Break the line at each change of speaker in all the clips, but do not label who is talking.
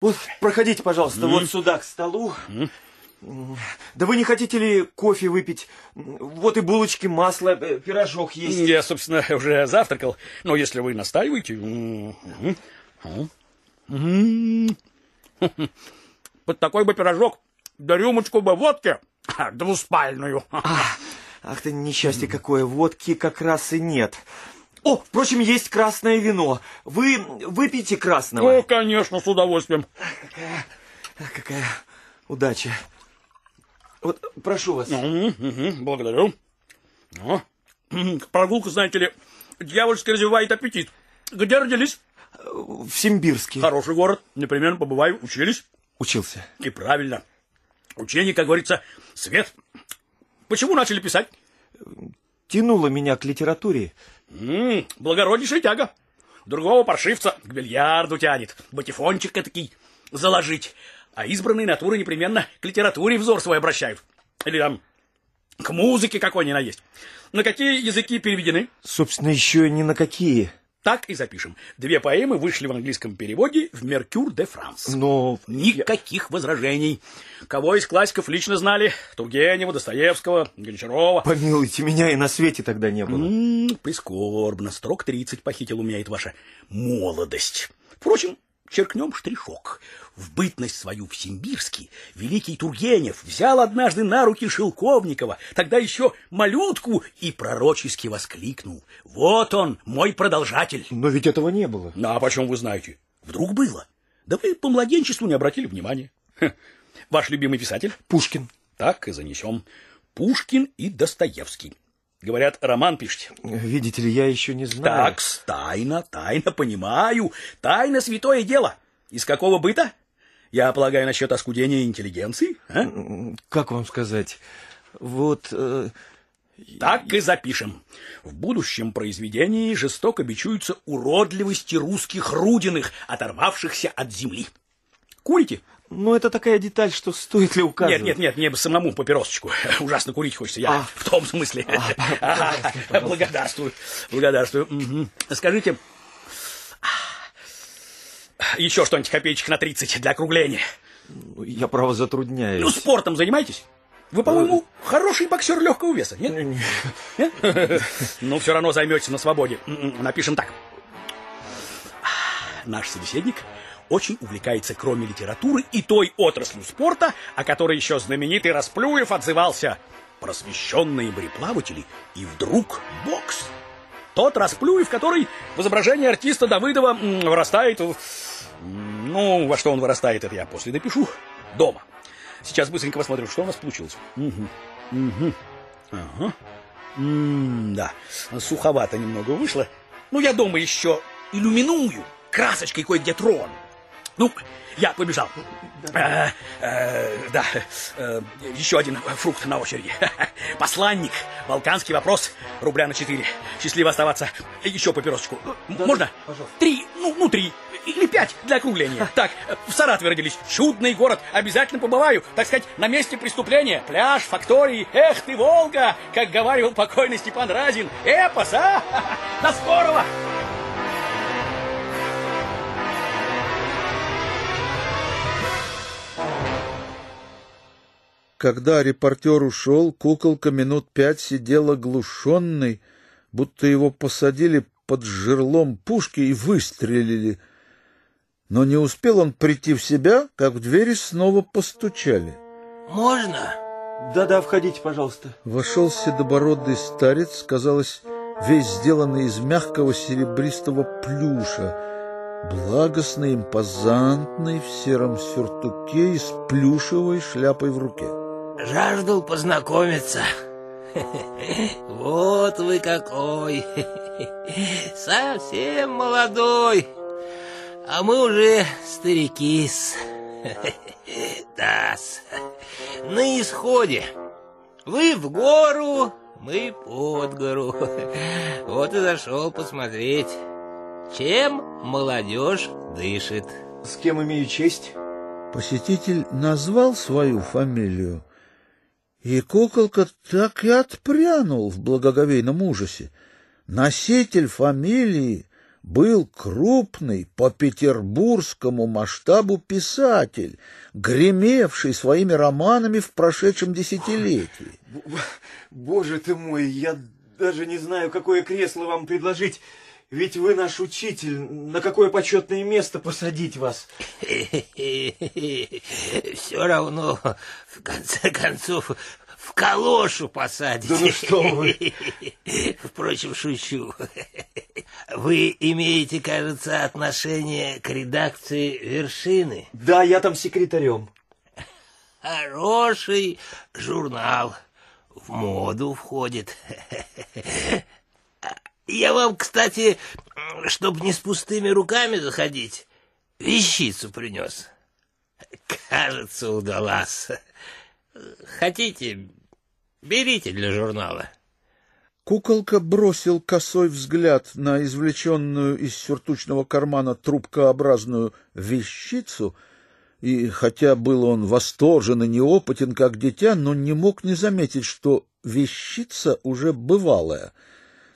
Вот, проходите, пожалуйста, mm. вот сюда, к столу. Mm. Да вы не хотите ли кофе выпить? Вот и булочки, масло, э, пирожок есть.
Я, собственно, уже завтракал, но если вы настаиваете... Под такой бы пирожок, да рюмочку бы водки, двуспальную.
Ах, ах ты несчастье какое, водки как раз и нет. О, впрочем, есть красное вино. Вы выпьете красного?
О, конечно, с удовольствием.
Какая, какая удача. Вот, прошу вас.
Угу, угу, благодарю. Ну, прогулка, знаете ли, дьявольски развивает аппетит. Где родились?
В Симбирске.
Хороший город. Непременно побываю. Учились?
Учился.
И правильно. Учение, как говорится, свет. Почему начали писать?
Тянуло меня к литературе.
М благороднейшая тяга. Другого паршивца к бильярду тянет. Батифончик этакий заложить а избранные натуры непременно к литературе взор свой обращают. Или там к музыке какой ни на есть. На какие языки переведены?
Собственно, еще ни на какие.
Так и запишем. Две поэмы вышли в английском переводе в «Меркюр де Франс».
Но...
Никаких я... возражений. Кого из классиков лично знали? Тургенева, Достоевского, Гончарова.
Помилуйте, меня и на свете тогда не было.
М -м, прискорбно. Строк 30 похитил у меня это ваша молодость. Впрочем, черкнем штришок. В бытность свою в Симбирске великий Тургенев взял однажды на руки Шелковникова, тогда еще малютку, и пророчески воскликнул. Вот он, мой продолжатель.
Но ведь этого не было.
Ну, а почем вы знаете? Вдруг было? Да вы по младенчеству не обратили внимания. Хм. Ваш любимый писатель?
Пушкин.
Так и занесем. Пушкин и Достоевский. Говорят, роман пишете.
Видите ли, я еще не знаю.
Так, тайна, тайна, понимаю. Тайна святое дело. Из какого быта? Я полагаю, насчет оскудения интеллигенции? А?
Как вам сказать? Вот... Э...
Так и запишем. В будущем произведении жестоко бичуются уродливости русских рудиных, оторвавшихся от земли. Курите?
Ну, это такая деталь, что стоит ли указывать?
Нет, нет, нет, мне самому папиросочку. Ужасно курить хочется. Я а. в том смысле. А, а, благодарствую, благодарствую. Угу. Скажите, еще что-нибудь копеечек на 30 для округления.
Я, право, затрудняюсь.
Ну, спортом занимайтесь. Вы, по-моему, хороший боксер легкого веса, нет? нет? Ну, все равно займетесь на свободе. М-м, напишем так. Наш собеседник очень увлекается, кроме литературы, и той отраслью спорта, о которой еще знаменитый Расплюев отзывался. Просвещенные мореплаватели и вдруг бокс. Тот Расплюев, который в изображении артиста Давыдова вырастает... Ну, во что он вырастает, это я после допишу. Дома. Сейчас быстренько посмотрю, что у нас получилось. Угу. Угу. Ага. М да, суховато немного вышло. Ну, я дома еще иллюминую красочкой кое-где трону. Ну, я побежал. Да, э, э, да. Э, еще один фрукт на очереди. Посланник. Балканский вопрос. Рубля на четыре. Счастливо оставаться. Еще папиросочку. Да, Можно? Пожалуйста. Три. Ну, ну, три. Или пять для округления. Так, в Саратове родились. Чудный город. Обязательно побываю. Так сказать, на месте преступления. Пляж, фактории. Эх ты, Волга! Как говаривал покойный Степан Разин. Эпос, а? До скорого!
Когда репортер ушел, куколка минут пять сидела глушенной, будто его посадили под жерлом пушки и выстрелили. Но не успел он прийти в себя, как в двери снова постучали.
«Можно?»
«Да-да, входите, пожалуйста».
Вошел седобородый старец, казалось, весь сделанный из мягкого серебристого плюша, благостный, импозантный, в сером сюртуке и с плюшевой шляпой в руке.
Жаждал познакомиться. Вот вы какой. Совсем молодой. А мы уже старики-с. Да-с. На исходе. Вы в гору, мы под гору. Вот и зашел посмотреть, чем молодежь дышит.
С кем имею честь?
Посетитель назвал свою фамилию, и куколка так и отпрянул в благоговейном ужасе. Носитель фамилии был крупный по петербургскому масштабу писатель, гремевший своими романами в прошедшем десятилетии.
Боже ты мой, я даже не знаю, какое кресло вам предложить. Ведь вы наш учитель. На какое почетное место посадить вас?
Все равно, в конце концов, в калошу посадите.
Да ну что вы.
Впрочем, шучу. Вы имеете, кажется, отношение к редакции «Вершины».
Да, я там секретарем.
Хороший журнал. В моду входит. Я вам, кстати, чтобы не с пустыми руками заходить, вещицу принес. Кажется, удалась. Хотите, берите для журнала.
Куколка бросил косой взгляд на извлеченную из сюртучного кармана трубкообразную вещицу, и хотя был он восторжен и неопытен, как дитя, но не мог не заметить, что вещица уже бывалая.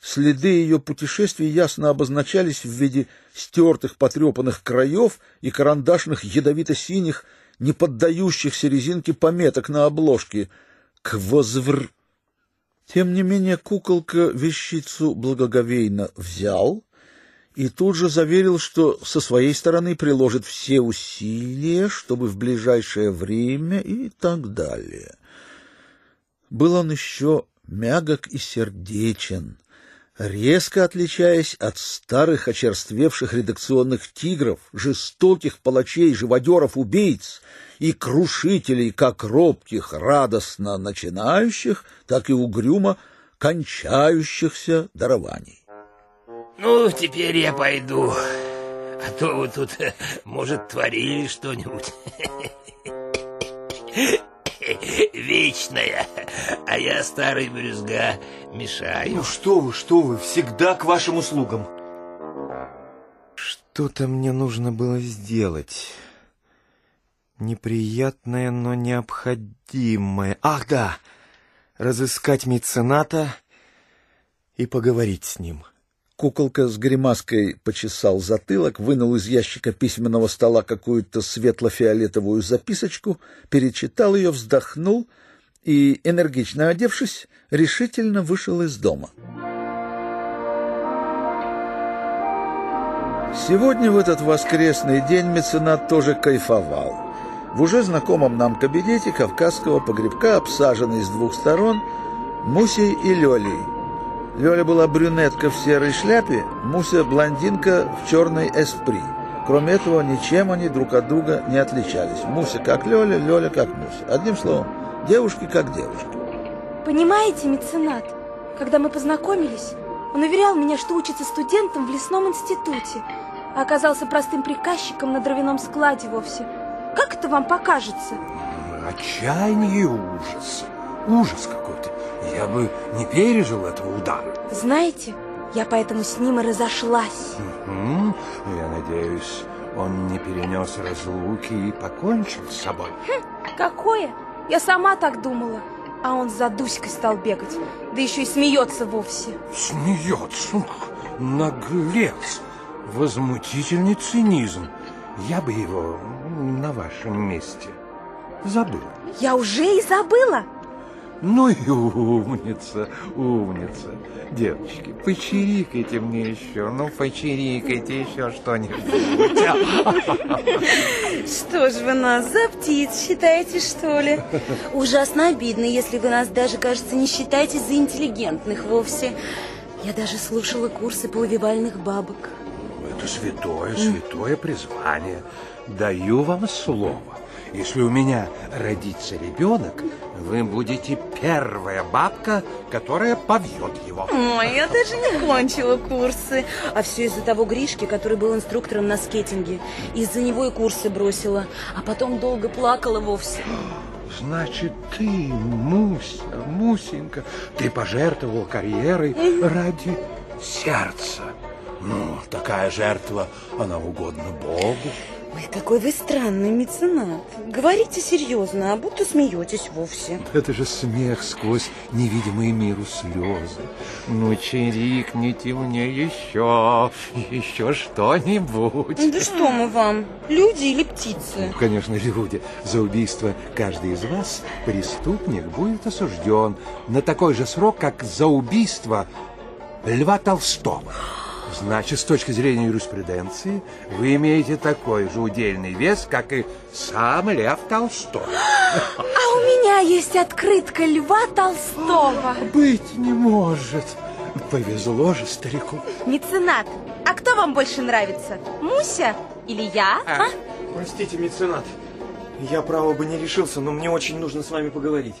Следы ее путешествий ясно обозначались в виде стертых потрепанных краев и карандашных ядовито-синих, не поддающихся резинке пометок на обложке «Квозвр». Тем не менее куколка вещицу благоговейно взял и тут же заверил, что со своей стороны приложит все усилия, чтобы в ближайшее время и так далее. Был он еще мягок и сердечен, резко отличаясь от старых очерствевших редакционных тигров, жестоких палачей, живодеров, убийц и крушителей как робких, радостно начинающих, так и угрюмо кончающихся дарований.
Ну, теперь я пойду, а то вы тут, может, творили что-нибудь вечная, а я, старый брюзга, мешаю.
Ну что вы, что вы, всегда к вашим услугам. Что-то мне нужно было сделать. Неприятное, но необходимое. Ах, да! Разыскать мецената и поговорить с ним.
Куколка с гримаской почесал затылок, вынул из ящика письменного стола какую-то светло-фиолетовую записочку, перечитал ее, вздохнул и, энергично одевшись, решительно вышел из дома. Сегодня в этот воскресный день меценат тоже кайфовал. В уже знакомом нам кабинете кавказского погребка, обсаженный с двух сторон, Мусей и Лёлей, Лёля была брюнетка в серой шляпе, Муся блондинка в черной эспри. Кроме этого, ничем они друг от друга не отличались. Муся как Лёля, Лёля как Муся. Одним словом, девушки как девушки.
Понимаете, меценат, когда мы познакомились, он уверял меня, что учится студентом в лесном институте, а оказался простым приказчиком на дровяном складе вовсе. Как это вам покажется?
Отчаяние и ужас. Ужас какой-то. Я бы не пережил этого удара.
Знаете, я поэтому с ним и разошлась.
Угу. Я надеюсь, он не перенес разлуки и покончил с собой.
Хм, какое? Я сама так думала. А он за Дуськой стал бегать, да еще и смеется вовсе.
Смеется? Наглец! Возмутительный цинизм. Я бы его на вашем месте забыл.
Я уже и забыла.
Ну и умница, умница. Девочки, почирикайте мне еще, ну почирикайте еще что-нибудь.
Что ж вы нас за птиц считаете, что ли? Ужасно обидно, если вы нас даже, кажется, не считаете за интеллигентных вовсе. Я даже слушала курсы повивальных бабок.
Это святое, святое призвание. Даю вам слово. Если у меня родится ребенок, вы будете первая бабка, которая побьет его.
Ой, я даже не кончила курсы. А все из-за того Гришки, который был инструктором на скейтинге. Из-за него и курсы бросила. А потом долго плакала вовсе.
Значит, ты, Муся, Мусенька, ты пожертвовал карьерой ради сердца. Ну, такая жертва, она угодна Богу.
Ой, какой вы странный меценат. Говорите серьезно, а будто смеетесь вовсе.
Это же смех сквозь невидимые миру слезы. Ну, чирикните мне еще, еще что-нибудь.
Да что мы вам, люди или птицы?
Конечно, люди. За убийство каждый из вас, преступник, будет осужден на такой же срок, как за убийство Льва Толстого. Значит, с точки зрения юриспруденции, вы имеете такой же удельный вес, как и сам Лев Толстой.
А у меня есть открытка Льва Толстого.
Быть не может. Повезло же старику.
Меценат, а кто вам больше нравится? Муся или я? а?
Простите, меценат. Я, право бы, не решился, но мне очень нужно с вами поговорить.